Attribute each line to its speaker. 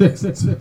Speaker 1: Texte.